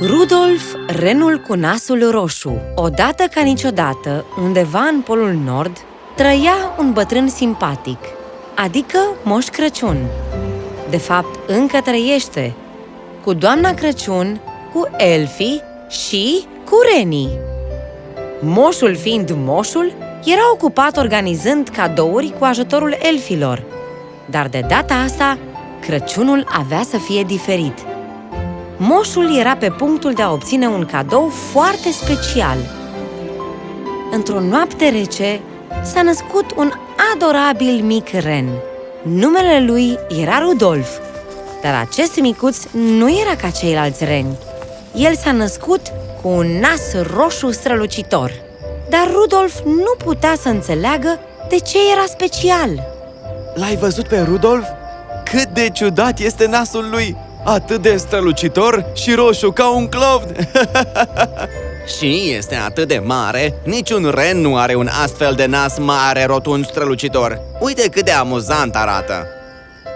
Rudolf, renul cu nasul roșu Odată ca niciodată, undeva în Polul Nord, trăia un bătrân simpatic, adică Moș Crăciun. De fapt, încă trăiește, cu doamna Crăciun, cu elfii și cu renii. Moșul fiind moșul, era ocupat organizând cadouri cu ajutorul elfilor. Dar de data asta, Crăciunul avea să fie diferit. Moșul era pe punctul de a obține un cadou foarte special. Într-o noapte rece, s-a născut un adorabil mic ren. Numele lui era Rudolf, dar acest micuț nu era ca ceilalți reni. El s-a născut cu un nas roșu strălucitor. Dar Rudolf nu putea să înțeleagă de ce era special. L-ai văzut pe Rudolf? Cât de ciudat este nasul lui! Atât de strălucitor și roșu ca un clovn! Și este atât de mare, niciun ren nu are un astfel de nas mare, rotund, strălucitor. Uite cât de amuzant arată!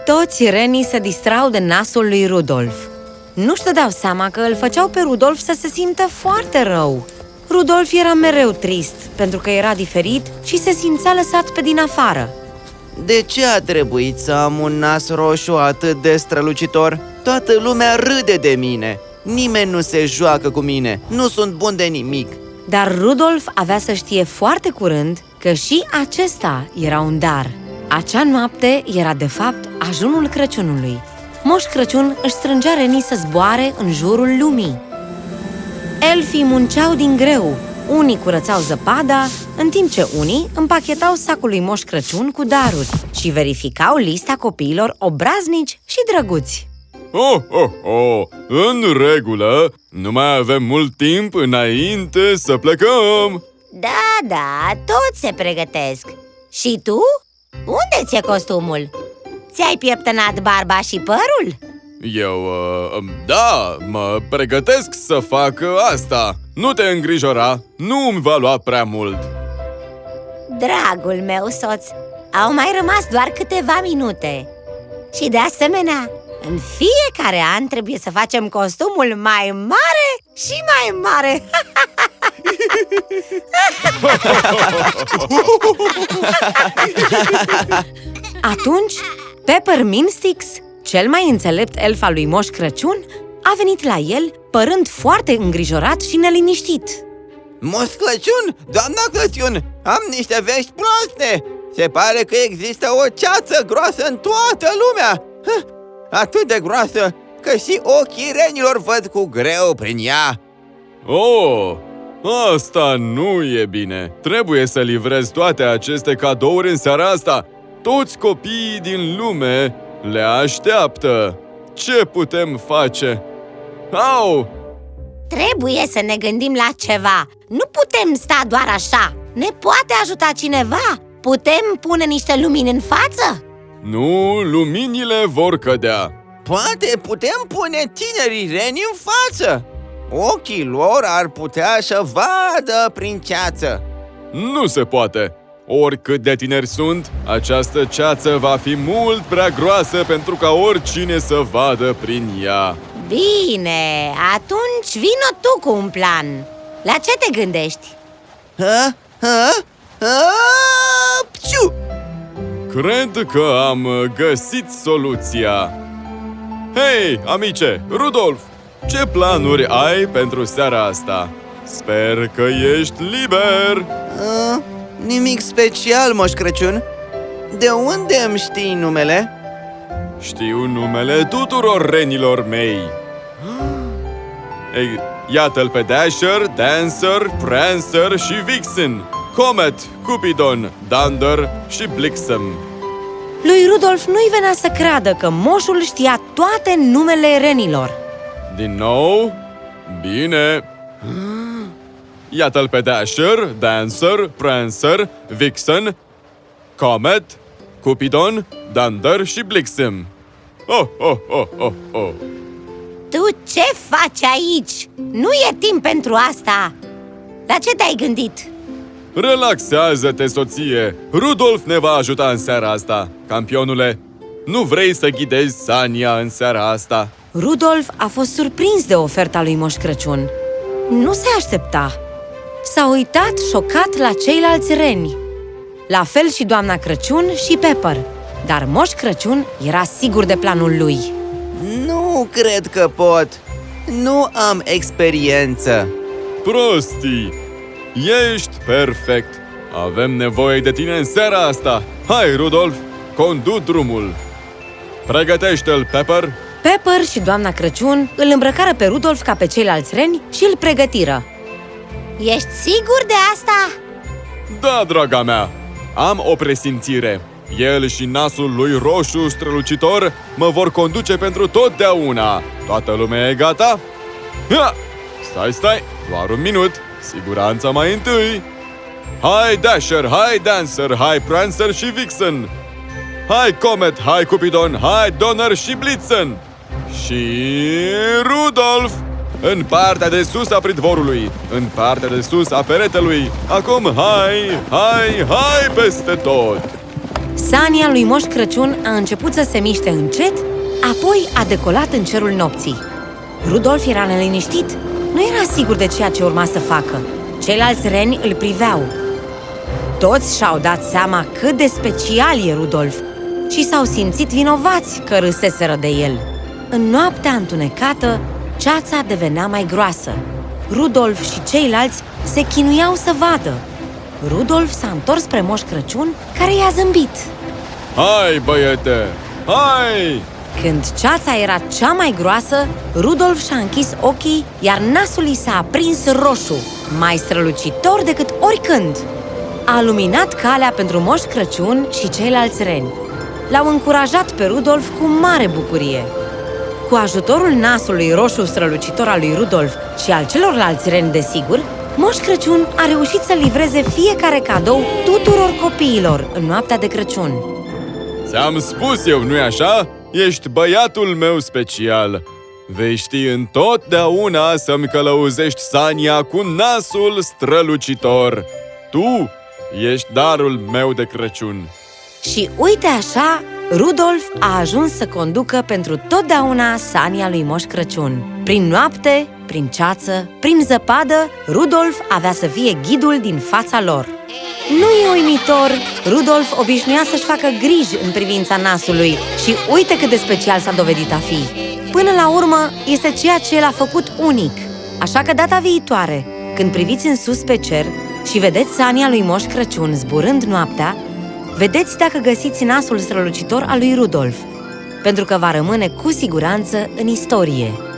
Toți renii se distrau de nasul lui Rudolf. Nu-și dădeau seama că îl făceau pe Rudolf să se simtă foarte rău. Rudolf era mereu trist, pentru că era diferit și se simțea lăsat pe din afară. De ce a trebuit să am un nas roșu atât de strălucitor? Toată lumea râde de mine. Nimeni nu se joacă cu mine. Nu sunt bun de nimic. Dar Rudolf avea să știe foarte curând că și acesta era un dar. Acea noapte era de fapt ajunul Crăciunului. Moș Crăciun își strângea renii să zboare în jurul lumii. Elfii munceau din greu, unii curățau zăpada, în timp ce unii împachetau sacul lui Moș Crăciun cu daruri și verificau lista copiilor obraznici și drăguți. Oh, oh, oh! În regulă! Nu mai avem mult timp înainte să plecăm! Da, da, toți se pregătesc Și tu? Unde ți-e costumul? Ți-ai pieptănat barba și părul? Eu, uh, da, mă pregătesc să fac asta Nu te îngrijora, nu îmi va lua prea mult Dragul meu soț, au mai rămas doar câteva minute Și de asemenea, în fiecare an trebuie să facem costumul mai mare și mai mare Atunci, Peppermint Sticks, cel mai înțelept elf al lui Moș Crăciun, a venit la el, părând foarte îngrijorat și neliniștit. Moș Crăciun, doamna Crăciun, am niște vești proaste! Se pare că există o ceață groasă în toată lumea! Hă, Atât de groasă că și ochii renilor văd cu greu prin ea! Oh, asta nu e bine Trebuie să livrez toate aceste cadouri în seara asta Toți copiii din lume le așteaptă Ce putem face? Au! Trebuie să ne gândim la ceva Nu putem sta doar așa Ne poate ajuta cineva? Putem pune niște lumini în față? Nu, luminile vor cădea Poate putem pune tinerii reni în față! Ochii lor ar putea să vadă prin ceață! Nu se poate! Oricât de tineri sunt, această ceață va fi mult prea groasă pentru ca oricine să vadă prin ea. Bine, atunci vină tu cu un plan La ce te gândești? Ha? Ha? Ha? Pciu! Cred că am găsit soluția. Hei, amice, Rudolf, ce planuri ai pentru seara asta? Sper că ești liber! A, nimic special, Moș Crăciun De unde îmi știi numele? Știu numele tuturor renilor mei. Ei, iată-l pe Dasher, Dancer, Prancer și Vixen, Comet, Cupidon, Dunder și Blixen. Lui Rudolf nu-i venea să creadă că moșul știa toate numele renilor. Din nou? Bine! Iată-l pe Dasher, Dancer, Prancer, Vixen, Comet, Cupidon, Dunder și Blixen. Oh, oh, oh, oh, oh! Tu ce faci aici? Nu e timp pentru asta La ce te-ai gândit? Relaxează-te, soție! Rudolf ne va ajuta în seara asta, campionule! Nu vrei să ghidezi Sania în seara asta? Rudolf a fost surprins de oferta lui Moș Crăciun. Nu se aștepta. S-a uitat șocat la ceilalți reni. La fel și doamna Crăciun și Pepper. Dar Moș Crăciun era sigur de planul lui. Nu cred că pot. Nu am experiență. Prostii! Ești perfect! Avem nevoie de tine în seara asta! Hai, Rudolf, condu drumul! Pregătește-l, Pepper! Pepper și doamna Crăciun îl îmbrăcară pe Rudolf ca pe ceilalți reni și îl pregătiră. Ești sigur de asta? Da, draga mea! Am o presimțire. El și nasul lui roșu strălucitor mă vor conduce pentru totdeauna. Toată lumea e gata? Ha! Stai, stai, doar un minut. Siguranța mai întâi. Hai Dasher, hai Dancer, hai Prancer și Vixen. Hai Comet, hai Cupidon, hai Donner și Blitzen. Și Rudolf! În partea de sus a pridvorului, în partea de sus a peretelui. Acum hai, hai, hai peste tot! Sania lui Moș Crăciun a început să se miște încet, apoi a decolat în cerul nopții. Rudolf era neliniștit. Nu era sigur de ceea ce urma să facă. Ceilalți reni îl priveau. Toți și-au dat seama cât de special e Rudolf și s-au simțit vinovați că râseseră de el. În noaptea întunecată, ceața devenea mai groasă. Rudolf și ceilalți se chinuiau să vadă. Rudolf s-a întors spre Moș Crăciun, care i-a zâmbit. Hai, băiete! Hai! Când ceața era cea mai groasă, Rudolf și-a închis ochii, iar nasul i s-a aprins roșu, mai strălucitor decât oricând. A luminat calea pentru Moș Crăciun și ceilalți reni. L-au încurajat pe Rudolf cu mare bucurie. Cu ajutorul nasului roșu strălucitor al lui Rudolf și al celorlalți reni, desigur, Moș Crăciun a reușit să livreze fiecare cadou tuturor copiilor în noaptea de Crăciun. Ți-am spus eu, nu-i așa? Ești băiatul meu special. Vei ști întotdeauna să-mi călăuzești Sania cu nasul strălucitor. Tu ești darul meu de Crăciun. Și uite așa, Rudolf a ajuns să conducă pentru totdeauna sania lui Moș Crăciun. Prin noapte, prin ceață, prin zăpadă, Rudolf avea să fie ghidul din fața lor. Nu e uimitor, Rudolf obișnuia să-și facă griji în privința nasului și uite cât de special s-a dovedit a fi. Până la urmă, este ceea ce l-a făcut unic. Așa că data viitoare, când priviți în sus pe cer și vedeți sania lui Moș Crăciun zburând noaptea, vedeți dacă găsiți nasul strălucitor al lui Rudolf, pentru că va rămâne cu siguranță în istorie.